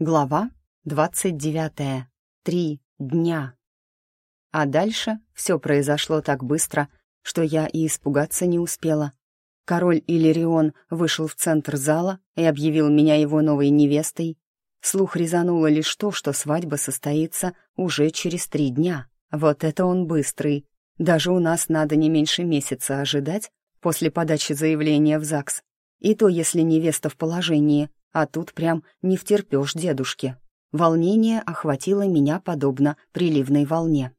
Глава двадцать девятая. Три дня. А дальше все произошло так быстро, что я и испугаться не успела. Король Иллирион вышел в центр зала и объявил меня его новой невестой. Слух резануло лишь то, что свадьба состоится уже через три дня. Вот это он быстрый. Даже у нас надо не меньше месяца ожидать после подачи заявления в ЗАГС. И то, если невеста в положении, а тут прям не втерпешь дедушке. Волнение охватило меня подобно приливной волне.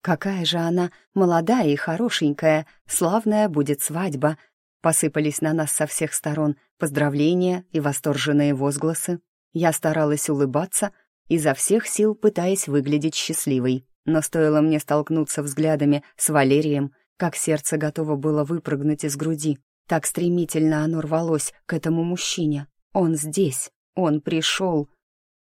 Какая же она молодая и хорошенькая, славная будет свадьба. Посыпались на нас со всех сторон поздравления и восторженные возгласы. Я старалась улыбаться, изо всех сил пытаясь выглядеть счастливой. Но стоило мне столкнуться взглядами с Валерием, как сердце готово было выпрыгнуть из груди. Так стремительно оно рвалось к этому мужчине. Он здесь, он пришел.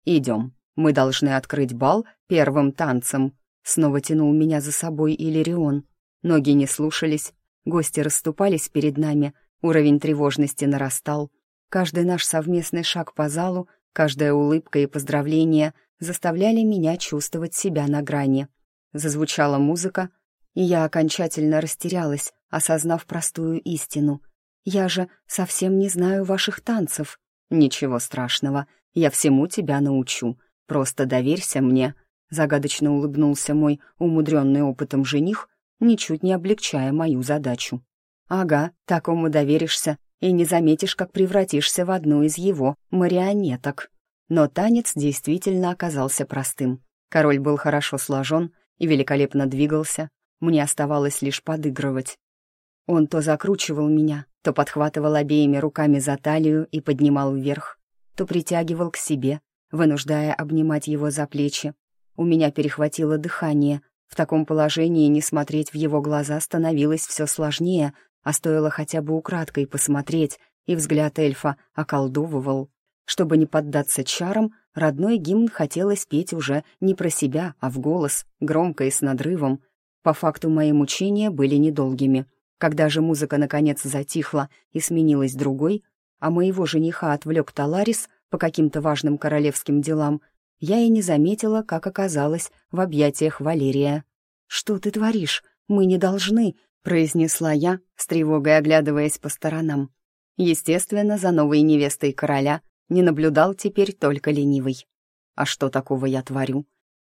Идем, мы должны открыть бал первым танцем. Снова тянул меня за собой Иллирион. Ноги не слушались, гости расступались перед нами, уровень тревожности нарастал. Каждый наш совместный шаг по залу, каждая улыбка и поздравление заставляли меня чувствовать себя на грани. Зазвучала музыка, и я окончательно растерялась, осознав простую истину. Я же совсем не знаю ваших танцев. «Ничего страшного, я всему тебя научу. Просто доверься мне», — загадочно улыбнулся мой умудренный опытом жених, ничуть не облегчая мою задачу. «Ага, такому доверишься и не заметишь, как превратишься в одну из его марионеток». Но танец действительно оказался простым. Король был хорошо сложен и великолепно двигался, мне оставалось лишь подыгрывать. Он то закручивал меня, то подхватывал обеими руками за талию и поднимал вверх, то притягивал к себе, вынуждая обнимать его за плечи. У меня перехватило дыхание. В таком положении не смотреть в его глаза становилось все сложнее, а стоило хотя бы украдкой посмотреть, и взгляд эльфа околдовывал. Чтобы не поддаться чарам, родной гимн хотелось петь уже не про себя, а в голос, громко и с надрывом. По факту мои мучения были недолгими — когда же музыка наконец затихла и сменилась другой, а моего жениха отвлек Таларис по каким-то важным королевским делам, я и не заметила, как оказалась в объятиях Валерия. «Что ты творишь? Мы не должны», — произнесла я, с тревогой оглядываясь по сторонам. Естественно, за новой невестой короля не наблюдал теперь только ленивый. А что такого я творю?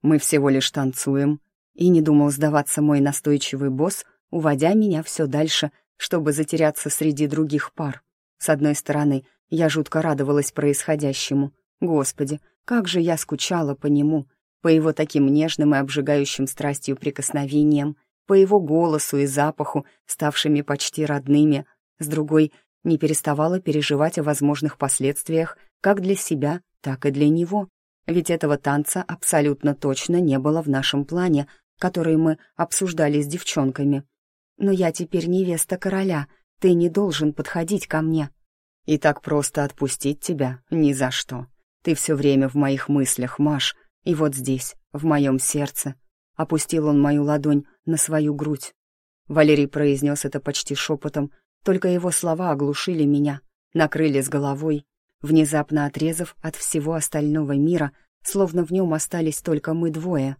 Мы всего лишь танцуем. И не думал сдаваться мой настойчивый босс — уводя меня все дальше, чтобы затеряться среди других пар. С одной стороны, я жутко радовалась происходящему. Господи, как же я скучала по нему, по его таким нежным и обжигающим страстью прикосновениям, по его голосу и запаху, ставшими почти родными. С другой, не переставала переживать о возможных последствиях как для себя, так и для него. Ведь этого танца абсолютно точно не было в нашем плане, который мы обсуждали с девчонками. Но я теперь невеста короля, ты не должен подходить ко мне. И так просто отпустить тебя ни за что. Ты все время в моих мыслях, Маш, и вот здесь, в моем сердце. Опустил он мою ладонь на свою грудь. Валерий произнес это почти шепотом, только его слова оглушили меня, накрыли с головой, внезапно отрезав от всего остального мира, словно в нем остались только мы двое.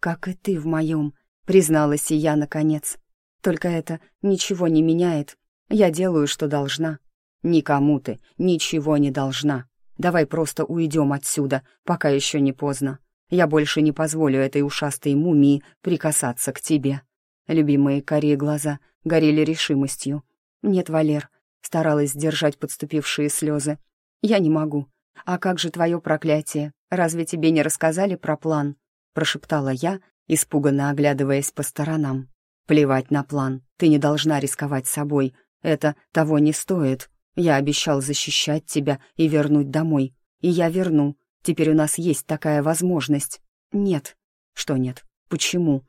«Как и ты в моем», — призналась и я, наконец. Только это ничего не меняет. Я делаю, что должна. Никому ты ничего не должна. Давай просто уйдем отсюда, пока еще не поздно. Я больше не позволю этой ушастой мумии прикасаться к тебе». Любимые карие глаза горели решимостью. «Нет, Валер», — старалась сдержать подступившие слезы. «Я не могу. А как же твое проклятие? Разве тебе не рассказали про план?» — прошептала я, испуганно оглядываясь по сторонам. Плевать на план. Ты не должна рисковать собой. Это того не стоит. Я обещал защищать тебя и вернуть домой. И я верну. Теперь у нас есть такая возможность. Нет. Что нет? Почему?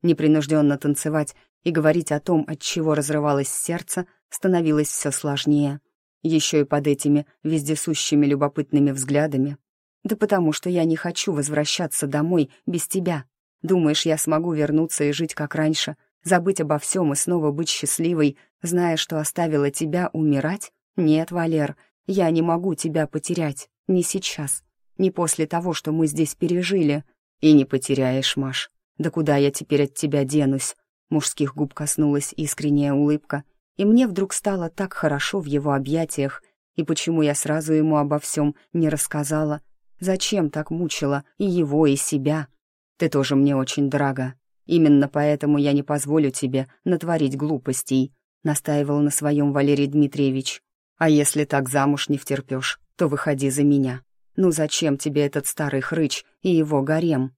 Непринужденно танцевать и говорить о том, от чего разрывалось сердце, становилось все сложнее. Еще и под этими вездесущими любопытными взглядами. Да потому что я не хочу возвращаться домой без тебя. Думаешь, я смогу вернуться и жить как раньше, Забыть обо всем и снова быть счастливой, зная, что оставила тебя умирать? Нет, Валер, я не могу тебя потерять. Не сейчас. не после того, что мы здесь пережили. И не потеряешь, Маш. Да куда я теперь от тебя денусь? Мужских губ коснулась искренняя улыбка, и мне вдруг стало так хорошо в его объятиях, и почему я сразу ему обо всем не рассказала? Зачем так мучила и его, и себя? Ты тоже мне очень дорога. Именно поэтому я не позволю тебе натворить глупостей», — настаивал на своем Валерий Дмитриевич. «А если так замуж не втерпешь, то выходи за меня. Ну зачем тебе этот старый хрыч и его гарем?»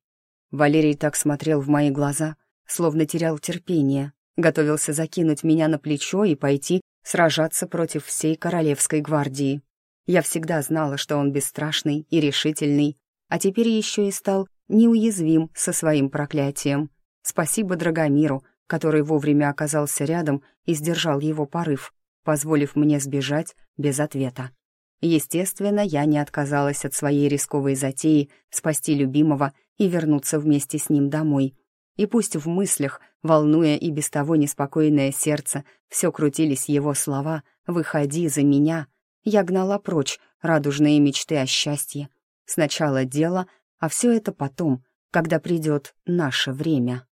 Валерий так смотрел в мои глаза, словно терял терпение, готовился закинуть меня на плечо и пойти сражаться против всей королевской гвардии. Я всегда знала, что он бесстрашный и решительный, а теперь еще и стал неуязвим со своим проклятием. Спасибо Драгомиру, который вовремя оказался рядом и сдержал его порыв, позволив мне сбежать без ответа. Естественно, я не отказалась от своей рисковой затеи спасти любимого и вернуться вместе с ним домой. И пусть в мыслях, волнуя и без того неспокойное сердце, все крутились его слова «Выходи за меня», я гнала прочь радужные мечты о счастье. Сначала дело, а все это потом, когда придет наше время.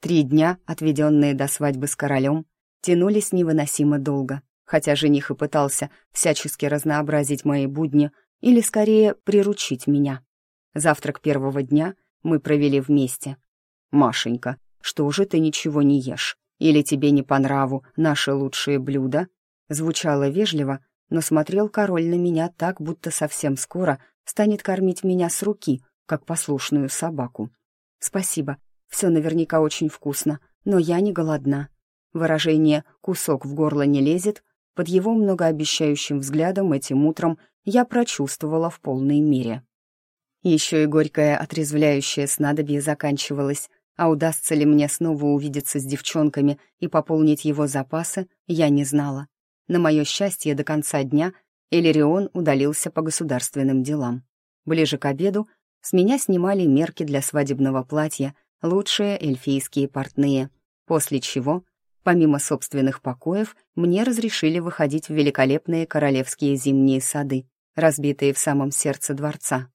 Три дня, отведенные до свадьбы с королем, тянулись невыносимо долго, хотя жених и пытался всячески разнообразить мои будни или, скорее, приручить меня. Завтрак первого дня мы провели вместе. «Машенька, что же ты ничего не ешь? Или тебе не по нраву наши лучшие блюда?» Звучало вежливо, но смотрел король на меня так, будто совсем скоро станет кормить меня с руки, как послушную собаку. «Спасибо, все наверняка очень вкусно, но я не голодна». Выражение «кусок в горло не лезет» под его многообещающим взглядом этим утром я прочувствовала в полной мере. Еще и горькое отрезвляющее снадобье заканчивалось, а удастся ли мне снова увидеться с девчонками и пополнить его запасы, я не знала. На мое счастье, до конца дня Элерион удалился по государственным делам. Ближе к обеду с меня снимали мерки для свадебного платья, лучшие эльфийские портные, после чего, помимо собственных покоев, мне разрешили выходить в великолепные королевские зимние сады, разбитые в самом сердце дворца.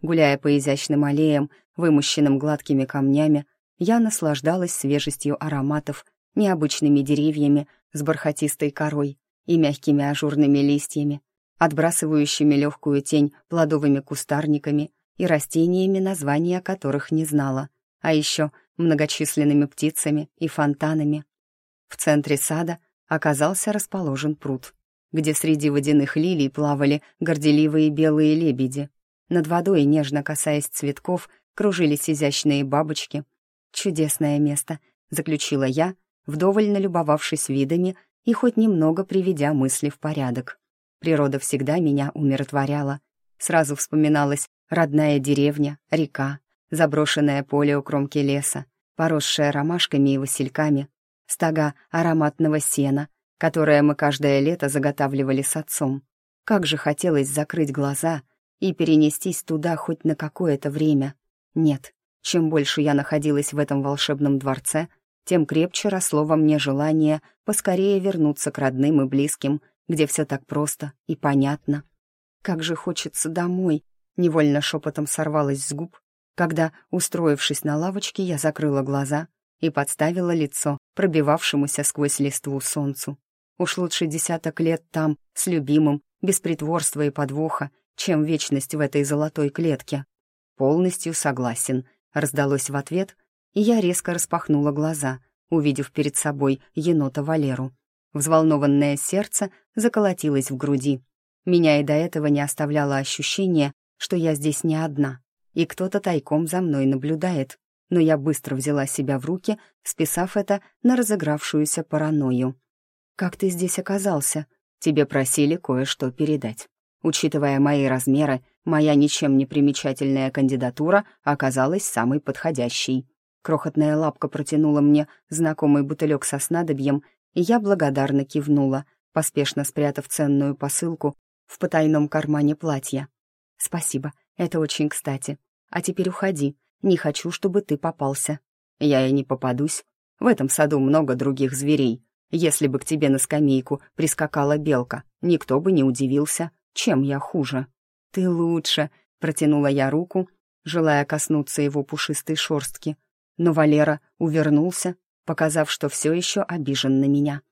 Гуляя по изящным аллеям, вымощенным гладкими камнями, я наслаждалась свежестью ароматов, необычными деревьями с бархатистой корой и мягкими ажурными листьями, отбрасывающими легкую тень плодовыми кустарниками и растениями, названия которых не знала, а еще многочисленными птицами и фонтанами. В центре сада оказался расположен пруд, где среди водяных лилий плавали горделивые белые лебеди. Над водой, нежно касаясь цветков, кружились изящные бабочки — «Чудесное место», — заключила я, вдоволь налюбовавшись видами и хоть немного приведя мысли в порядок. Природа всегда меня умиротворяла. Сразу вспоминалась родная деревня, река, заброшенное поле у кромки леса, поросшее ромашками и васильками, стога ароматного сена, которое мы каждое лето заготавливали с отцом. Как же хотелось закрыть глаза и перенестись туда хоть на какое-то время. Нет, чем больше я находилась в этом волшебном дворце, тем крепче росло во мне желание поскорее вернуться к родным и близким, где все так просто и понятно. «Как же хочется домой!» — невольно шепотом сорвалась с губ, когда, устроившись на лавочке, я закрыла глаза и подставила лицо пробивавшемуся сквозь листву солнцу. Уж лучше десяток лет там, с любимым, без притворства и подвоха, чем вечность в этой золотой клетке. Полностью согласен — Раздалось в ответ, и я резко распахнула глаза, увидев перед собой енота Валеру. Взволнованное сердце заколотилось в груди. Меня и до этого не оставляло ощущение, что я здесь не одна, и кто-то тайком за мной наблюдает. Но я быстро взяла себя в руки, списав это на разыгравшуюся паранойю. «Как ты здесь оказался? Тебе просили кое-что передать». Учитывая мои размеры, моя ничем не примечательная кандидатура оказалась самой подходящей. Крохотная лапка протянула мне знакомый бутылек со снадобьем, и я благодарно кивнула, поспешно спрятав ценную посылку в потайном кармане платья. «Спасибо, это очень кстати. А теперь уходи, не хочу, чтобы ты попался». «Я и не попадусь. В этом саду много других зверей. Если бы к тебе на скамейку прискакала белка, никто бы не удивился, чем я хуже. «Ты лучше», — протянула я руку, желая коснуться его пушистой шорстки. Но Валера увернулся, показав, что все еще обижен на меня.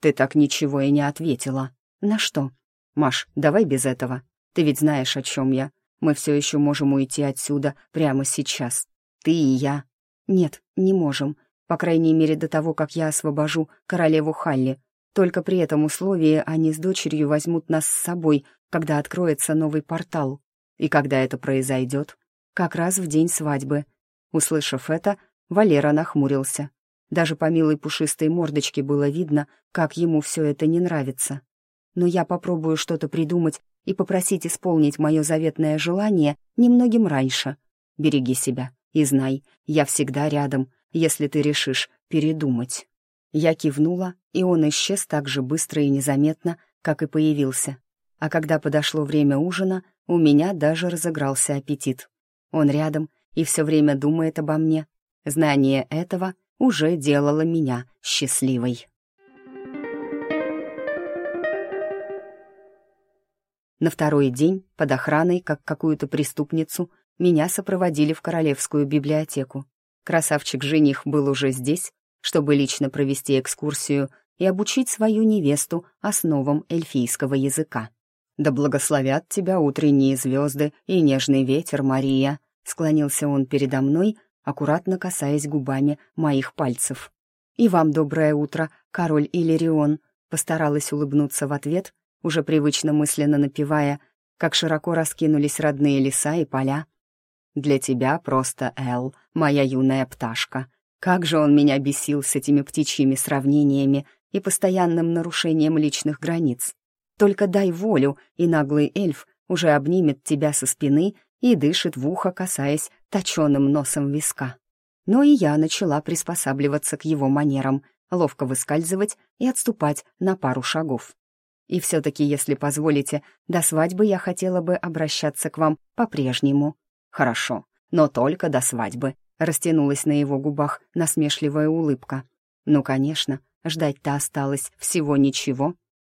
«Ты так ничего и не ответила». «На что?» «Маш, давай без этого. Ты ведь знаешь, о чем я. Мы все еще можем уйти отсюда прямо сейчас. Ты и я». «Нет, не можем. По крайней мере, до того, как я освобожу королеву Халли. Только при этом условии они с дочерью возьмут нас с собой, когда откроется новый портал. И когда это произойдет? Как раз в день свадьбы. Услышав это, Валера нахмурился. Даже по милой пушистой мордочке было видно, как ему все это не нравится. Но я попробую что-то придумать и попросить исполнить мое заветное желание немногим раньше. Береги себя и знай, я всегда рядом, если ты решишь передумать. Я кивнула, и он исчез так же быстро и незаметно, как и появился. А когда подошло время ужина, у меня даже разыгрался аппетит. Он рядом и все время думает обо мне. Знание этого уже делало меня счастливой. На второй день, под охраной, как какую-то преступницу, меня сопроводили в Королевскую библиотеку. Красавчик-жених был уже здесь, чтобы лично провести экскурсию и обучить свою невесту основам эльфийского языка. «Да благословят тебя утренние звезды и нежный ветер, Мария», склонился он передо мной, аккуратно касаясь губами моих пальцев. «И вам доброе утро, король Иллирион», постаралась улыбнуться в ответ, уже привычно мысленно напевая, как широко раскинулись родные леса и поля. «Для тебя просто Эл, моя юная пташка. Как же он меня бесил с этими птичьими сравнениями и постоянным нарушением личных границ. Только дай волю, и наглый эльф уже обнимет тебя со спины и дышит в ухо, касаясь точеным носом виска. Но и я начала приспосабливаться к его манерам, ловко выскальзывать и отступать на пару шагов. И все-таки, если позволите, до свадьбы я хотела бы обращаться к вам по-прежнему. Хорошо, но только до свадьбы. Растянулась на его губах насмешливая улыбка. Ну, конечно, ждать-то осталось всего ничего.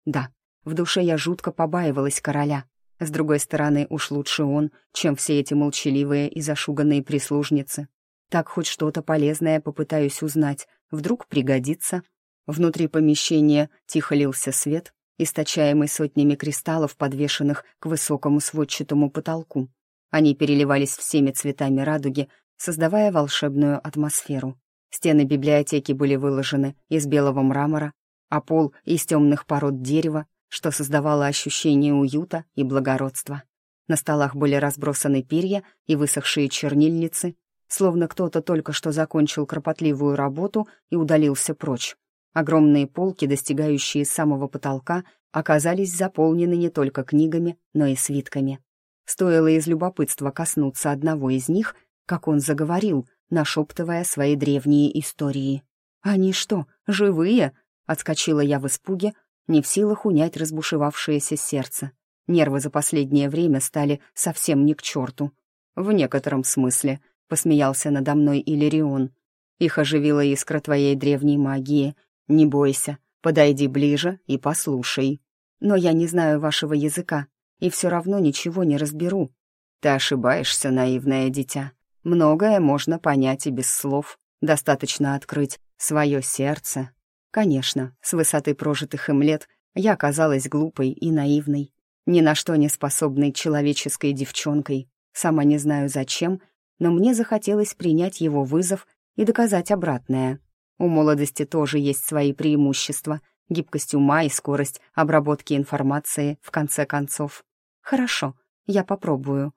Да, в душе я жутко побаивалась короля. С другой стороны, уж лучше он, чем все эти молчаливые и зашуганные прислужницы. Так хоть что-то полезное попытаюсь узнать, вдруг пригодится. Внутри помещения тихо лился свет, источаемый сотнями кристаллов, подвешенных к высокому сводчатому потолку. Они переливались всеми цветами радуги, создавая волшебную атмосферу. Стены библиотеки были выложены из белого мрамора, а пол — из темных пород дерева, что создавало ощущение уюта и благородства. На столах были разбросаны перья и высохшие чернильницы, словно кто-то только что закончил кропотливую работу и удалился прочь. Огромные полки, достигающие самого потолка, оказались заполнены не только книгами, но и свитками. Стоило из любопытства коснуться одного из них, как он заговорил, нашептывая свои древние истории. «Они что, живые?» — отскочила я в испуге, не в силах унять разбушевавшееся сердце. Нервы за последнее время стали совсем не к черту. «В некотором смысле», — посмеялся надо мной Иллирион. «Их оживила искра твоей древней магии. Не бойся, подойди ближе и послушай. Но я не знаю вашего языка и все равно ничего не разберу. Ты ошибаешься, наивное дитя. Многое можно понять и без слов. Достаточно открыть свое сердце Конечно, с высоты прожитых им лет я оказалась глупой и наивной, ни на что не способной человеческой девчонкой. Сама не знаю зачем, но мне захотелось принять его вызов и доказать обратное. У молодости тоже есть свои преимущества, гибкость ума и скорость обработки информации, в конце концов. Хорошо, я попробую.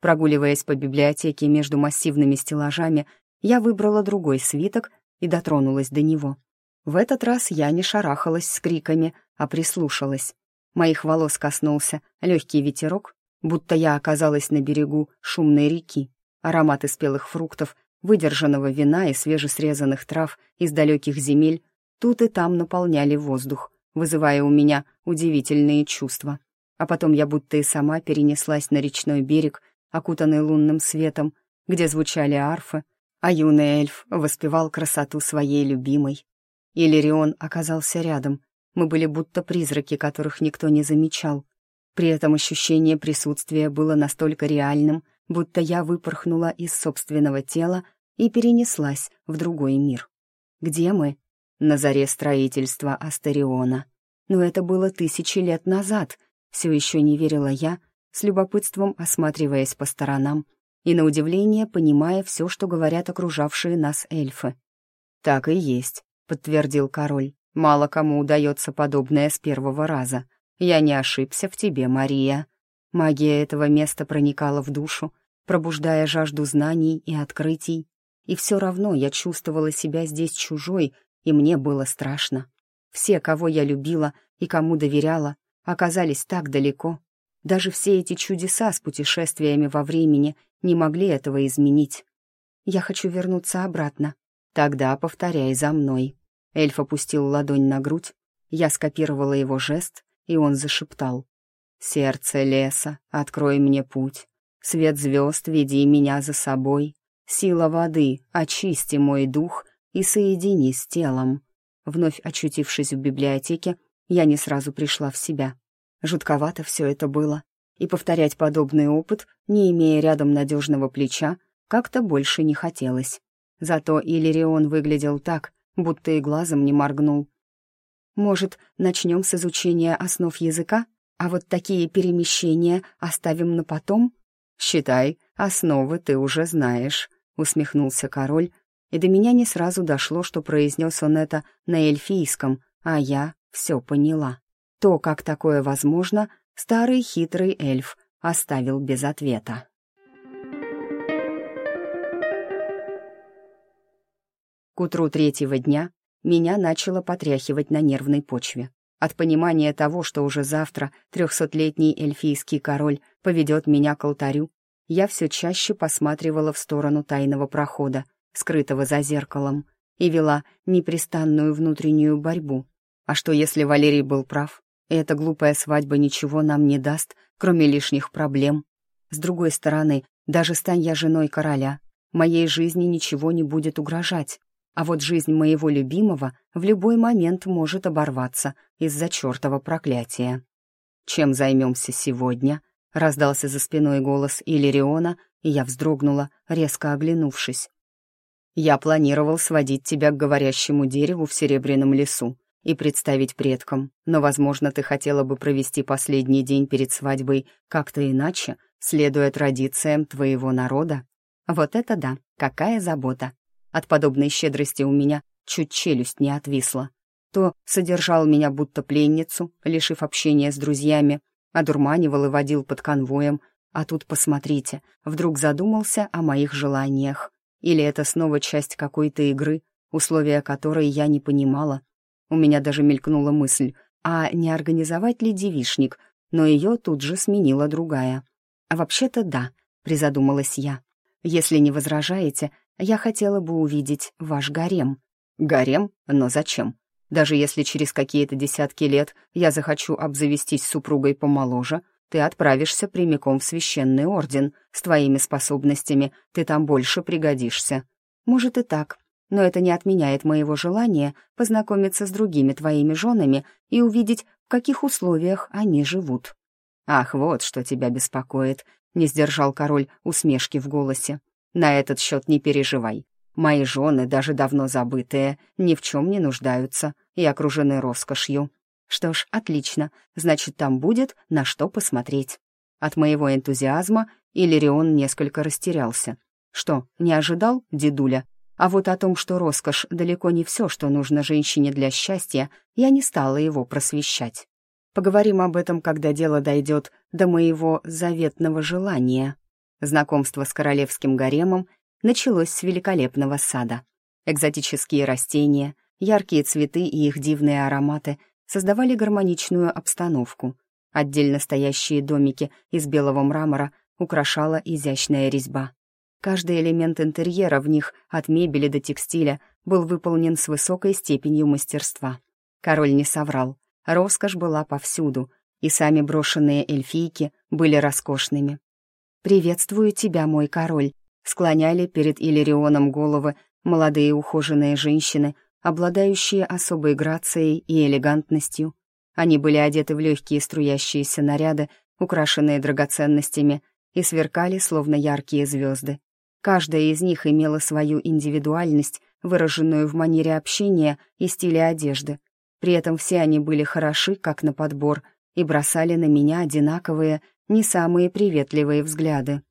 Прогуливаясь по библиотеке между массивными стеллажами, я выбрала другой свиток и дотронулась до него. В этот раз я не шарахалась с криками, а прислушалась. Моих волос коснулся легкий ветерок, будто я оказалась на берегу шумной реки. Ароматы спелых фруктов, выдержанного вина и свежесрезанных трав из далеких земель тут и там наполняли воздух, вызывая у меня удивительные чувства. А потом я будто и сама перенеслась на речной берег, окутанный лунным светом, где звучали арфы, а юный эльф воспевал красоту своей любимой. Иллирион оказался рядом. Мы были будто призраки, которых никто не замечал. При этом ощущение присутствия было настолько реальным, будто я выпорхнула из собственного тела и перенеслась в другой мир. Где мы? На заре строительства Астериона. Но это было тысячи лет назад. Все еще не верила я, с любопытством осматриваясь по сторонам и, на удивление, понимая все, что говорят окружавшие нас эльфы. «Так и есть», — подтвердил король. «Мало кому удается подобное с первого раза. Я не ошибся в тебе, Мария». Магия этого места проникала в душу, пробуждая жажду знаний и открытий. И все равно я чувствовала себя здесь чужой, и мне было страшно. Все, кого я любила и кому доверяла, оказались так далеко, даже все эти чудеса с путешествиями во времени не могли этого изменить. Я хочу вернуться обратно. Тогда повторяй за мной. Эльф опустил ладонь на грудь, я скопировала его жест, и он зашептал. «Сердце леса, открой мне путь. Свет звезд, веди меня за собой. Сила воды, очисти мой дух и соедини с телом». Вновь очутившись в библиотеке, я не сразу пришла в себя. Жутковато все это было, и повторять подобный опыт, не имея рядом надежного плеча, как-то больше не хотелось. Зато Иллирион выглядел так, будто и глазом не моргнул. «Может, начнем с изучения основ языка, а вот такие перемещения оставим на потом?» «Считай, основы ты уже знаешь», — усмехнулся король, и до меня не сразу дошло, что произнес он это на эльфийском, а я все поняла. То, как такое возможно, старый хитрый эльф оставил без ответа. К утру третьего дня меня начало потряхивать на нервной почве. От понимания того, что уже завтра трехсотлетний эльфийский король поведет меня к алтарю, я все чаще посматривала в сторону тайного прохода, скрытого за зеркалом, и вела непрестанную внутреннюю борьбу. А что, если Валерий был прав, эта глупая свадьба ничего нам не даст, кроме лишних проблем. С другой стороны, даже стань я женой короля, моей жизни ничего не будет угрожать. А вот жизнь моего любимого в любой момент может оборваться из-за чертова проклятия. «Чем займемся сегодня?» — раздался за спиной голос Иллириона, и я вздрогнула, резко оглянувшись. «Я планировал сводить тебя к говорящему дереву в Серебряном лесу и представить предкам, но, возможно, ты хотела бы провести последний день перед свадьбой как-то иначе, следуя традициям твоего народа. Вот это да, какая забота. От подобной щедрости у меня чуть челюсть не отвисла. То содержал меня будто пленницу, лишив общения с друзьями, одурманивал и водил под конвоем, а тут, посмотрите, вдруг задумался о моих желаниях. Или это снова часть какой-то игры, условия которой я не понимала, у меня даже мелькнула мысль, а не организовать ли девишник, но ее тут же сменила другая. А вообще-то да, призадумалась я. Если не возражаете, я хотела бы увидеть ваш гарем. Гарем? Но зачем? Даже если через какие-то десятки лет я захочу обзавестись супругой помоложе, ты отправишься прямиком в священный орден. С твоими способностями ты там больше пригодишься. Может и так, но это не отменяет моего желания познакомиться с другими твоими женами и увидеть, в каких условиях они живут». «Ах, вот что тебя беспокоит», — не сдержал король усмешки в голосе. «На этот счет не переживай. Мои жены, даже давно забытые, ни в чем не нуждаются и окружены роскошью. Что ж, отлично, значит, там будет на что посмотреть». От моего энтузиазма Иллирион несколько растерялся. «Что, не ожидал, дедуля?» А вот о том, что роскошь далеко не все, что нужно женщине для счастья, я не стала его просвещать. Поговорим об этом, когда дело дойдет до моего заветного желания. Знакомство с королевским гаремом началось с великолепного сада. Экзотические растения, яркие цветы и их дивные ароматы создавали гармоничную обстановку. Отдельно стоящие домики из белого мрамора украшала изящная резьба. Каждый элемент интерьера в них, от мебели до текстиля, был выполнен с высокой степенью мастерства. Король не соврал. Роскошь была повсюду, и сами брошенные эльфийки были роскошными. «Приветствую тебя, мой король», — склоняли перед Иллирионом головы молодые ухоженные женщины, обладающие особой грацией и элегантностью. Они были одеты в легкие струящиеся наряды, украшенные драгоценностями, и сверкали, словно яркие звезды. Каждая из них имела свою индивидуальность, выраженную в манере общения и стиле одежды. При этом все они были хороши, как на подбор, и бросали на меня одинаковые, не самые приветливые взгляды.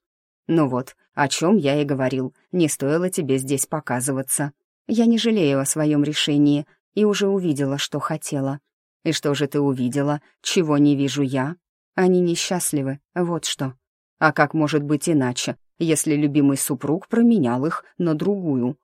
«Ну вот, о чем я и говорил, не стоило тебе здесь показываться. Я не жалею о своем решении и уже увидела, что хотела. И что же ты увидела, чего не вижу я? Они несчастливы, вот что. А как может быть иначе, если любимый супруг променял их на другую?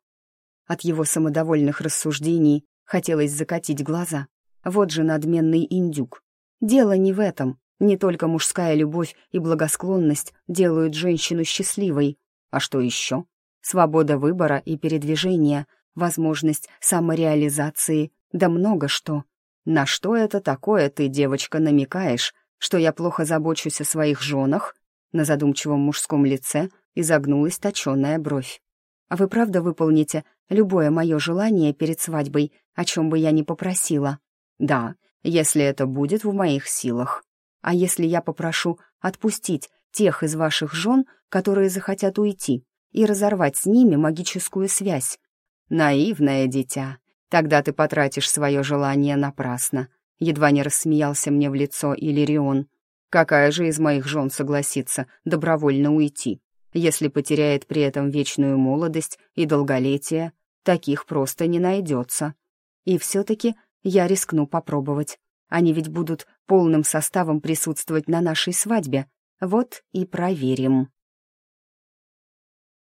От его самодовольных рассуждений хотелось закатить глаза. Вот же надменный индюк. Дело не в этом. Не только мужская любовь и благосклонность делают женщину счастливой. А что еще? Свобода выбора и передвижения, возможность самореализации, да много что. На что это такое ты, девочка, намекаешь, что я плохо забочусь о своих женах? На задумчивом мужском лице изогнулась точенная бровь. А вы правда выполните любое мое желание перед свадьбой, о чем бы я ни попросила? Да, если это будет в моих силах. А если я попрошу отпустить тех из ваших жен, которые захотят уйти, и разорвать с ними магическую связь? Наивное дитя, тогда ты потратишь свое желание напрасно. Едва не рассмеялся мне в лицо Иллирион. Какая же из моих жен согласится добровольно уйти, если потеряет при этом вечную молодость и долголетие? Таких просто не найдется. И все-таки я рискну попробовать. Они ведь будут полным составом присутствовать на нашей свадьбе. Вот и проверим.